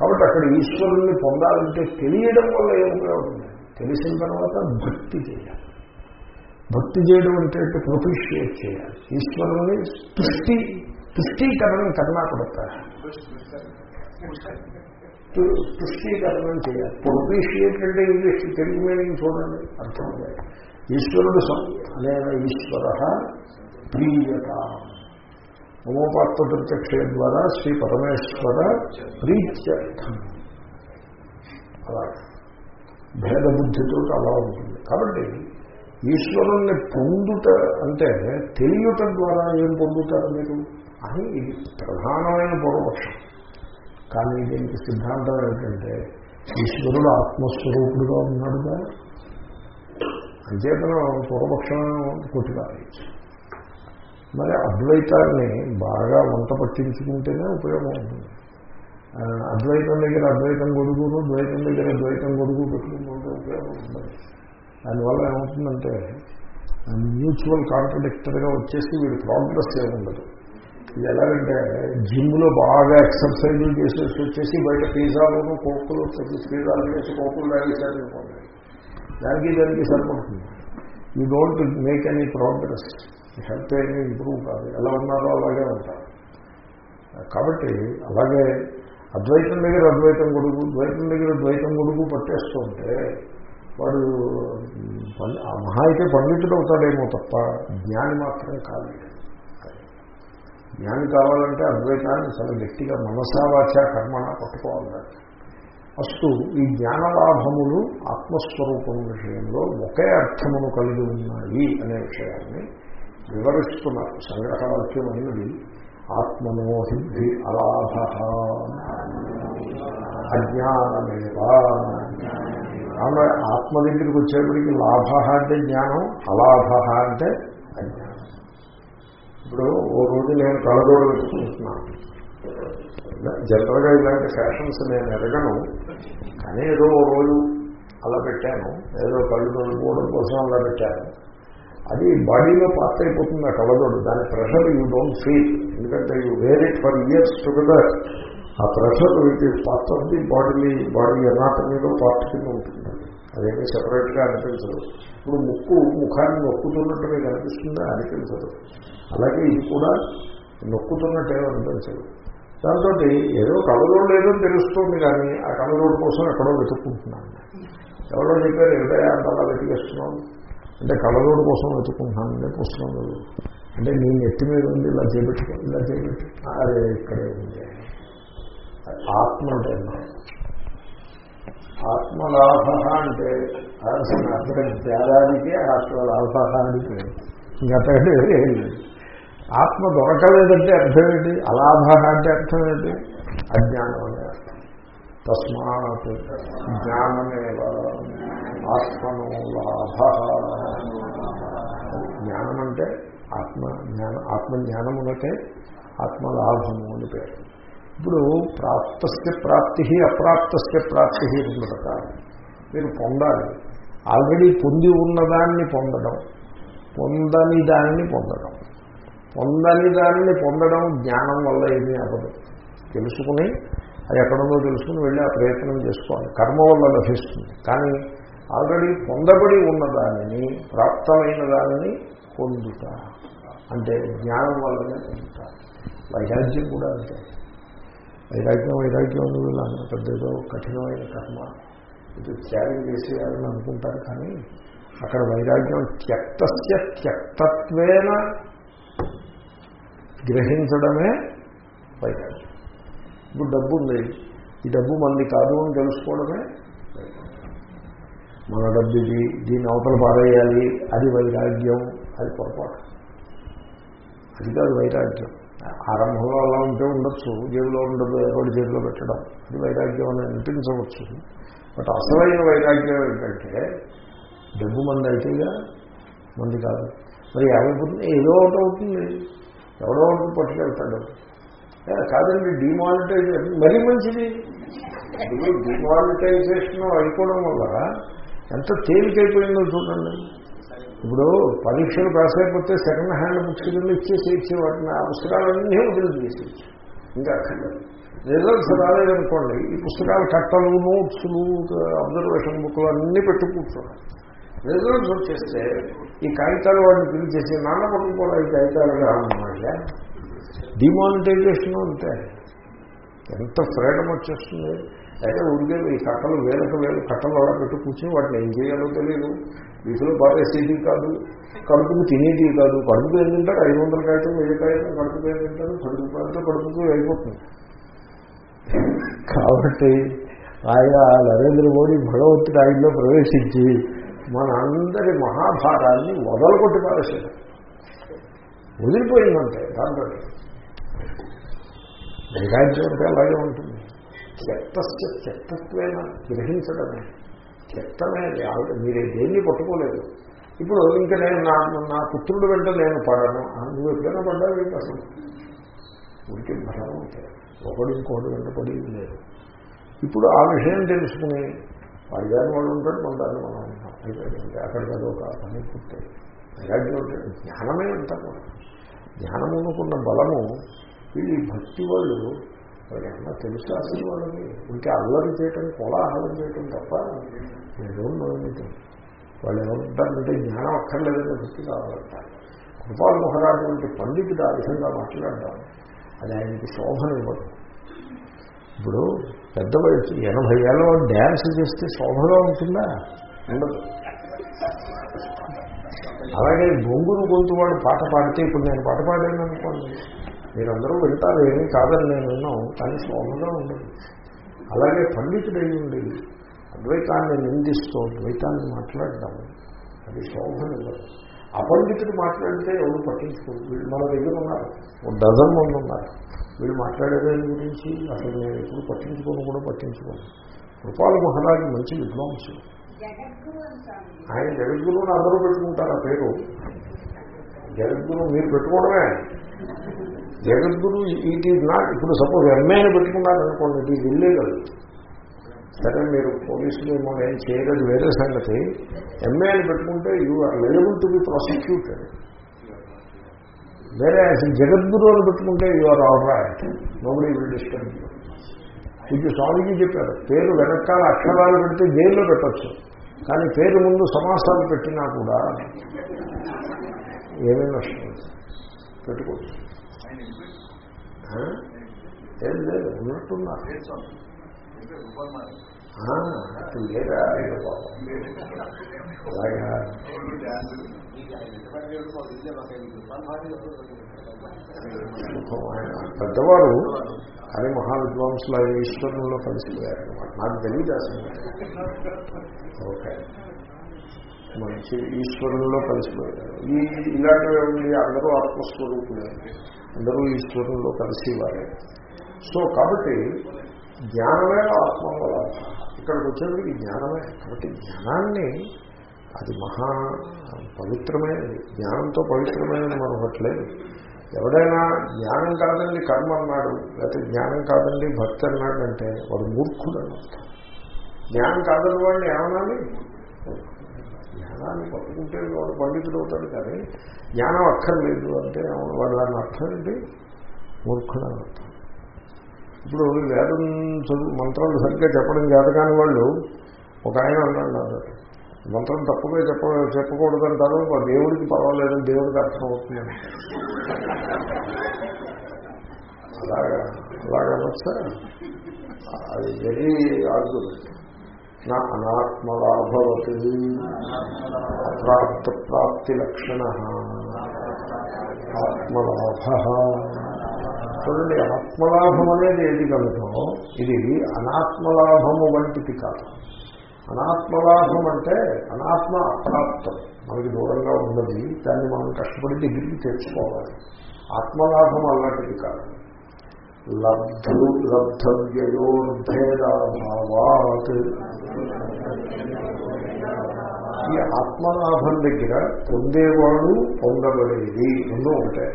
కాబట్టి అక్కడ ఈశ్వరుణ్ణి పొందాలంటే తెలియడం వల్ల ఏం ఉపయోగం లేదు తెలిసిన తర్వాత భక్తి చేయాలి. భక్తి చేయడం అంటే ప్రొఫిషియేట్ చేయాలి. ఈశ్వరుని తుష్టి తుష్టీకరణం కన్నా కొడతారు తుష్టీకరణం చేయాలి. ప్రొఫిషియేట్ అంటే ఇంగ్లీష్ తెలుగు మీనింగ్ చూడండి అర్థం ఈశ్వరుడు అనే ఈశ్వర ప్రియత. హోమోపాత్ర ప్రత్యక్ష ద్వారా శ్రీ పరమేశ్వర ప్రీత్యర్థం. అలా. భేదబుద్ధితో అలా ఉంటుంది. కాబట్టి ఈశ్వరుణ్ణి పొందుట అంటే తెలియట ద్వారా ఏం పొందుతారు మీరు? అని ఇది ప్రధానమైన పూర్వపక్షం. కానీ దీనికి సిద్ధాంతం ఏంటంటే ఈశ్వరుడు ఆత్మస్వరూపుడుగా ఉన్నాడుగా అంచేతను పూర్వపక్షం కొట్టుకాలి మరి అద్వైతాన్ని బాగా వంట పట్టించుకుంటేనే ఉపయోగం ఉంటుంది. అద్వైతం దగ్గర అద్వైతం గొడుగును ద్వైతం దగ్గర ద్వైతం గొడుగు పెట్టుకుంటుంటే ఉపయోగం ఉంటుంది దానివల్ల ఏమవుతుందంటే మ్యూచువల్ కాంట్రడిక్టర్గా వచ్చేసి వీడి ప్రోగ్రెస్ ఏముండదు. ఇది ఎలాగంటే జిమ్లో బాగా ఎక్సర్సైజ్ చేసేసి వచ్చేసి బయట పిజ్జాలను కోకులు పిజ్జాలు చేసి కోకులు తాగేశారనుకోండి దానికి దానికి సరిపడుతుంది. You don't make any progress health ఏమీ ఇంప్రూవ్ కాదు. ఎలా ఉన్నారో అలాగే ఉంటారు. కాబట్టి అలాగే అద్వైతం దగ్గర అద్వైతం గొడుగు ద్వైతం దగ్గర ద్వైతం గొడుగు పట్టేస్తుంటే వాడు మహా అయితే పండితుడు అవుతాడేమో తప్ప జ్ఞాని మాత్రం కాదు జ్ఞాని కావాలంటే అద్వైతాన్ని చాలా గట్టిగా మనసావాచ కర్మణ పట్టుకోవాలి ఫస్ట్ ఈ జ్ఞానలాభములు ఆత్మస్వరూపం విషయంలో ఒకే అర్థమును కలిగి ఉన్నాయి అనే విషయాన్ని వివరిస్తున్నారు. సంగ్రహవాక్యమైనది ఆత్మనో హిద్ధి అలాభ అజ్ఞానమేవా కాబట్టి ఆత్మ దగ్గరికి వచ్చేప్పటికి లాభ అంటే జ్ఞానం అలాభ అంటే అజ్ఞానం. ఇప్పుడు ఓ రోజు నేను కళగోడు పెట్టుకుంటున్నాను జనరల్గా ఇలాంటి ఫ్యాషన్స్ నేను ఎరగను కానీ ఏదో ఓ రోజు అలా పెట్టాను ఏదో కళ్ళు కూడా కోసం అలా పెట్టాను. అది బాడీలో పాత్ర అయిపోతుంది ఆ కళ్ళజోడు. దాని ప్రెషర్ యూ డోంట్ ఫీల్. ఎందుకంటే you wear it for years together. ఆ pressure it is part of the body body ఎనాటమీలో part కింద ఉంటుంది. అదేమీ సెపరేట్గా అనిపించదు. ఇప్పుడు ముక్కు ముఖాన్ని నొక్కుతున్నట్టుగా కనిపిస్తుందా? అనిపించదు. అలాగే ఇది కూడా నొక్కుతున్నట్టే అనిపించదు. దాంతో ఏదో కళలో లేదో తెలుస్తుంది కానీ ఆ కళ్ళజోడు కోసం ఎక్కడో వెతుక్కుంటున్నాను ఎవరో చెప్పారు ఎవరైనా అంతలా వెతికేస్తున్నాం అంటే కళ్ళజోడు కోసం వెతుక్కుంటున్నాను అంటే పుస్తకం అంటే నీ నెత్తి మీద ఉంది ఇలా చేపెట్టుకో ఇలా చేపెట్టు. అదే ఇక్కడే ఉంది. ఆత్మ అంటే ఆత్మలాభ అంటే అసలు అర్థం ఆత్మలాభ అని పేరు. ఇంకంతకంటే ఏం లేదు. ఆత్మ దొరకలేదంటే అర్థం ఏంటి? అలాభ అంటే అర్థం ఏంటి? అజ్ఞానం అనే అర్థం. తస్మాత్ జ్ఞానమేవ ఆత్మనో లాభ జ్ఞానం అంటే ఆత్మ జ్ఞానం ఆత్మజ్ఞానమునకే ఆత్మలాభము అని పేరు. ఇప్పుడు ప్రాప్తస్య ప్రాప్తి అప్రాప్తస్య ప్రాప్తి రెండు రకాలు మీరు పొందాలి. ఆల్రెడీ పొంది ఉన్నదాన్ని పొందడం పొందని దానిని పొందడం. పొందని దానిని పొందడం జ్ఞానం వల్ల ఏమీ అవ్వదు. తెలుసుకుని అది ఎక్కడుందో తెలుసుకుని వెళ్ళి ఆ ప్రయత్నం చేసుకోవాలి. కర్మ వల్ల లభిస్తుంది. కానీ ఆల్రెడీ పొందబడి ఉన్న దానిని ప్రాప్తమైన దానిని పొందుతా అంటే జ్ఞానం వల్లనే పొందుతా వైరాగ్యం కూడా అంతే. వైరాగ్యం వైరాగ్యం అని వీళ్ళు అన్న కఠినమైన కర్మ. ఇది త్యాగం చేసేయాలని అనుకుంటారు కానీ అక్కడ వైరాగ్యం త్యక్తస్య త్యక్తత్వేన గ్రహించడమే వైరాగ్యం. ఇప్పుడు డబ్బు ఉంది. ఈ డబ్బు మంది కాదు అని తెలుసుకోవడమే మన డబ్బు ఇది దీన్ని అవతల పారేయాలి. అది వైరాగ్యం. అది పొరపాటు. అది కాదు వైరాగ్యం. ఆరంభంలో అలా ఉంటే ఉండొచ్చు జేబులో ఉండదు ఎవరి జేబులో పెట్టడం. అది వైరాగ్యం అని అనిపించవచ్చు. బట్ అసలైన వైరాగ్యం ఏంటంటే డబ్బు మంది అయితేగా మంది కాదు. మరి ఏమైపోతుంది ఏదో ఒకటి అవుతుంది. ఎవడో ఒకటి పట్టుకెళ్తాడు. కాదండి డిమానిటైజేషన్ మరీ మంచిది. డిమానిటైజేషన్ అయిపోవడం వల్ల ఎంత తేలికైపోయిందో చూడండి. ఇప్పుడు పరీక్షలు పాస్ అయిపోతే సెకండ్ హ్యాండ్ పుస్తకాలు ఇచ్చేసి ఇచ్చే వాటిని ఆ పుస్తకాలన్నీ వదిలి చేసేయచ్చు ఇంకా అక్కర్లేదు. రిజల్ట్స్ రాలేదనుకోండి ఈ పుస్తకాలు కట్టలు నోట్స్లు అబ్జర్వేషన్ బుక్లు అన్నీ పెట్టు కూర్చోండి రిజల్ట్స్ వచ్చేస్తే ఈ కాగితాలు వాడిని పిలిచేసి నాన్న పట్టుకోవాలి ఈ కాగితాలు కావాలన్నమాట డిమానిటైజేషన్ అంతే. ఎంత ఫ్రీడమ్ వచ్చేస్తుంది? అయితే ఉండే ఈ కట్టలు వేలకు వేలు కట్టలు అలా పెట్టు కూర్చొని వాటిని ఏం చేయాలో తెలియదు. వీటిలో పారేసేది కాదు కడుపుకు తినేది కాదు. కడుపుకు ఏం తింటారు? ఐదు వందల కాయటం వెయ్యి కాయటం కడుపుకు ఏం తింటారు? కడుపు కాయటం కడుపుకు అయిపోతుంది. కాబట్టి ఆయన నరేంద్ర మోడీ భగవంతుడి ఆయనలో ప్రవేశించి మన అందరి మహాభారాన్ని వదలగొట్టి పారేసాడు వదిలిపోయిందంటే దాంట్లో. వైరాగ్యం అంటే అలాగే ఉంటుంది. త్యక్తస్య త్యక్తత్వేన గ్రహించడమే. త్యక్తమే ఆవిడ మీరే దేన్ని పట్టుకోలేదు. ఇప్పుడు ఇంకా నేను నా నా పుత్రుడు వెంట నేను పడను. నువ్వు ఎప్పుడైనా పడ్డావు ఏంటి అసలు? ఉనికి భయం ఉంటాయి ఒకడు ఇంకోటి వెంట పడేది లేదు. ఇప్పుడు ఆ విషయం తెలుసుకుని వాడి దాన్ని వాడు ఉంటాడు మన దాన్ని మనం ఉంటాం. అయిపోయింది. కదా ఒక పని పూర్తయి. వైరాగ్యం ఉంటాడు జ్ఞానమే అంతా జ్ఞానం అనుకున్న బలము వీళ్ళు భక్తి వాళ్ళు ఏమన్నా తెలుసు అసలు వాళ్ళని ఇంకా అల్లరి చేయటం కోలాహలం చేయటం తప్ప ఏదో వాళ్ళు ఏమంటారంటే జ్ఞానం అక్కర్లేదని భక్తి కావాలంటారు గోపాల్ మహారాజు వంటి పండితుడు ఆ విధంగా మాట్లాడడం అది ఆయనకి శోభనివ్వదు ఇప్పుడు పెద్ద వయసు ఎనభై ఏళ్ళ డ్యాన్స్ చేస్తే శోభగా ఉంటుందా? ఉండదు. అలాగే బొంగురు గొంతు వాడు పాట పాడితే ఇప్పుడు నేను పాట పాడాను అనుకోండి. మీరందరూ వింటారు ఏమీ కాదని నేను విన్నాం కానీ శోభగా ఉండదు. అలాగే పండితుడు అయ్యండి అద్వైతాన్ని నిందిస్తూ ద్వైతాన్ని మాట్లాడడం అది శోభనివ్వదు అపండితుడు మాట్లాడితే ఎవరు పట్టించుకోరు. వీళ్ళు మన దగ్గర ఉన్నారు ఒక డజన్ మంది ఉన్నారు. వీళ్ళు మాట్లాడేదాని గురించి అసలు నేను ఎప్పుడు పట్టించుకోను కూడా పట్టించుకోను. కృపాల మహారాజు మంచి విద్వాంసులు ఆయన జగద్గురువుని అందరూ పెట్టుకుంటారు ఆ పేరు. జగద్గురు మీరు పెట్టుకోవడమే జగద్గురు ఇట్ ఈజ్ నాట్ ఇప్పుడు సపోజ్ ఎంఏని పెట్టుకున్నారనుకోండి ఇట్ ఈజ్ ఇల్లీగల్ సరే మీరు పోలీసులు ఏమో ఏం చేయలేదు వేరే సంగతి. ఎంఏని పెట్టుకుంటే you are liable to be prosecuted వేరే జగద్గురు అని పెట్టుకుంటే you are all right nobody will disturb ఇది స్వామికి చెప్పారు పేరు వెనకాల అక్షరాలు పెడితే జైల్లో పెట్టచ్చు. కానీ పేరు ముందు సమాసాలు పెట్టినా కూడా ఏమేమి నష్టం పెట్టుకోవచ్చు. ఏం లేదు ఉన్నట్టున్నారు అసలు లేదా. అలాగా. *laughs* పెద్దవారు కానీ మహావిద్వాంసులు ఈశ్వరంలో కలిసిపోయారు. అన్నమాట నాకు తెలియదు అసలు. ఓకే. మంచి ఈశ్వరంలో కలిసిపోయారు. ఈ ఇలాంటివి అందరూ ఆత్మస్వరూపులే. అందరూ ఈశ్వరంలో కలిసేవారే సో కాబట్టి జ్ఞానమే ఆత్మ ఇక్కడికి వచ్చేందుకు జ్ఞానమే. కాబట్టి జ్ఞానాన్ని అది మహా పవిత్రమైనది జ్ఞానంతో పవిత్రమైనది మరొకట్లేదు ఎవడైనా జ్ఞానం కాదండి కర్మ అన్నాడు లేకపోతే జ్ఞానం కాదండి భక్తి అన్నాడంటే వాడు మూర్ఖుడు అన్నమాట జ్ఞానం కాదని వాడిని ఏమనాలి? జ్ఞానాన్ని పట్టుకుంటే వాడు పండితుడు అవుతాడు కానీ జ్ఞానం అక్కర్లేదు అంటే వాళ్ళని వాడు దాని అర్థం ఏంటి? మూర్ఖుడు అని అర్థం. ఇప్పుడు వేదం చదువు మంత్రాలు సరిగ్గా చెప్పడం చేత వాళ్ళు ఒక ఆయన అన్నాడు మంత్రం తప్పుగా చెప్ప చెప్పకూడదంటారు మా దేవుడికి పర్వాలేదని దేవుడికి అర్థం అవుతుంది అలాగా అలాగా అనొచ్చా అది వెరీ ఆర్గ్యుమెంట్ నా అనాత్మలాభవతి అప్రాప్త ప్రాప్తి లక్షణ. ఆత్మలాభ. చూడండి ఆత్మలాభం అనేది ఏది కలదో ఇది అనాత్మలాభము వంటిది కాదు. అనాత్మలాభం అంటే అనాత్మ అప్రాప్తం. మనకి దూరంగా ఉన్నది దాన్ని మనం కష్టపడి దగ్గరికి తెచ్చుకోవాలి. ఆత్మలాభం అలాంటిది కాదు. లబ్ధు లబ్ధవ్యయోర్భేదాభావాత్. ఈ ఆత్మలాభం దగ్గర పొందేవాడు పొందబడేది ఎన్నో ఉంటాయి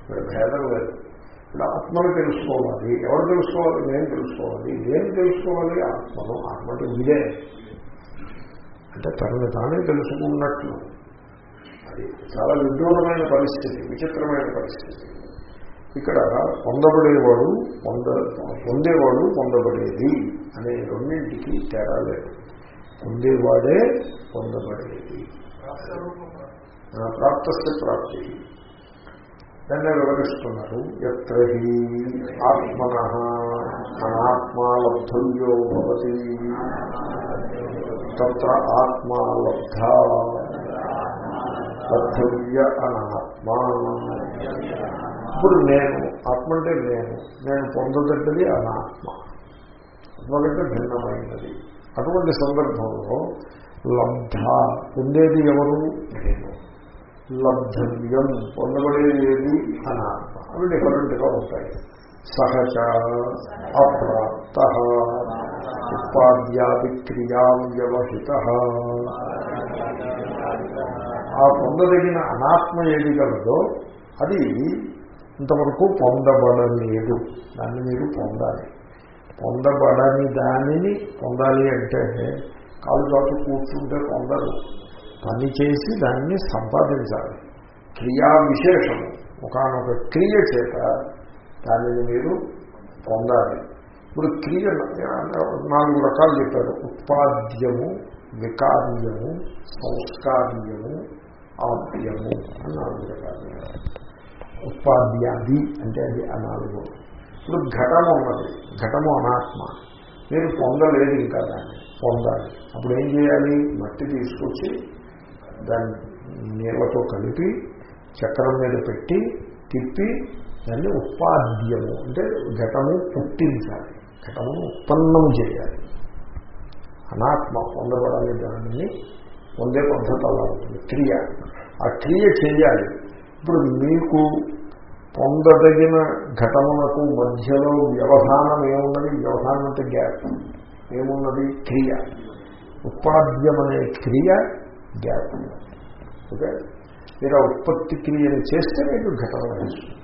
ఇక్కడ భేదం లేదు. ఇప్పుడు ఆత్మను తెలుసుకోవాలి. ఎవరు తెలుసుకోవాలి? నేను తెలుసుకోవాలి. నేను తెలుసుకోవాలి. ఆత్మను ఆత్మ అంటే ఇదే అంటే తనని తానే తెలుసుకున్నట్లు. అది చాలా విదూరమైన పరిస్థితి విచిత్రమైన పరిస్థితి. ఇక్కడ పొందబడేవాడు పొంద పొందేవాడు పొందబడేది అనే రెండింటికి తేడా లేదు. పొందేవాడే పొందబడేది. ప్రాప్తస్య ప్రాప్తి. దాన్ని వివరిస్తున్నారు. ఎత్ర ఆత్మన అనాత్మాలబ్ధవ్యో భవతి. తత్ర ఆత్మాలబ్ధ లబ్ధవ్య అనాత్మ. ఇప్పుడు నేను ఆత్మ అంటే నేను. నేను పొందదగ్గది అనాత్మ. ఆత్మ కంటే భిన్నమైనది. అటువంటి సందర్భంలో లబ్ధ పొందేది ఎవరు? నేను. లబ్ధవ్యం పొందబడేది ఏది అనాత్మ. అవి డిఫరెంట్గా ఉంటాయి. సహజ అప్రాప్త ఉపాధ్యాది క్రియా వ్యవహిత. ఆ పొందదగిన అనాత్మ ఏది కలదో అది ఇంతవరకు పొందబడలేదు. దాన్ని మీరు పొందాలి. పొందబడని దానిని పొందాలి అంటే కాలు చాటు కూర్చుంటే పొందరు. పని చేసి దాన్ని సంపాదించాలి. క్రియా విశేషము. ఒకనొక క్రియ చేత దానిని మీరు పొందాలి. ఇప్పుడు క్రియ నాలుగు రకాలు చెప్పారు. ఉత్పాద్యము వికార్యము సంస్కార్యము ఆప్యము అని నాలుగు రకాలు ఉత్పాద్యాది అంటే అది ఆ నాలుగు. ఇప్పుడు ఘటము ఉన్నది. ఘటము అనాత్మ. మీరు పొందలేదు ఇంకా దాన్ని. పొందాలి. అప్పుడు ఏం చేయాలి? మట్టి తీసుకొచ్చి దాన్ని నీళ్ళతో కలిపి చక్రం మీద పెట్టి తిప్పి దాన్ని ఉత్పాద్యము. అంటే ఘటము పుట్టించాలి. ఘటమును ఉత్పన్నం చేయాలి. అనాత్మ పొందబడాలి దానిని. పొందే పద్ధతి అలా ఉంటుంది. క్రియ. ఆ క్రియ చేయాలి. ఇప్పుడు మీకు పొందదగిన ఘటములకు మధ్యలో వ్యవధానం ఏమున్నది? వ్యవధానం అంటే గ్యాప్. ఏమున్నది? క్రియ. ఉత్పాద్యమనే క్రియ గ్యాప్. ఓకే? మీరు ఉత్పత్తి క్రియను చేస్తే మీకు ఘటన వస్తుంది